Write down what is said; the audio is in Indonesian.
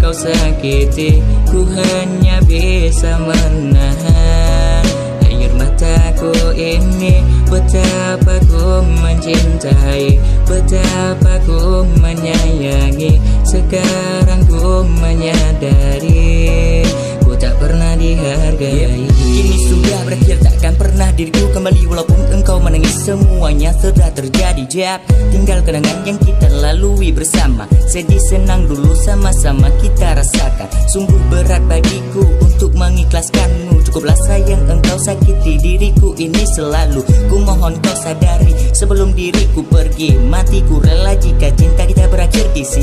kau sakiti Ku hanya bisa menahan Air mataku ini. Betapa ku mencintai Betapa ku menyayangi Sekarang ku menyadari Ku tak pernah dihargai. Kini sudah berakhir takkan pernah diriku kembali Walaupun menangis semuanya sudah terjadi Jap tinggal kenangan yang kita lalui bersama. Sedih senang dulu sama-sama kita rasakan. Sungguh berat bagiku untuk mengikhlaskanmu. Cukuplah sayang engkau sakiti diriku ini selalu. Ku mohon kau sadari sebelum diriku pergi Matiku rela jika cinta kita berakhir di sini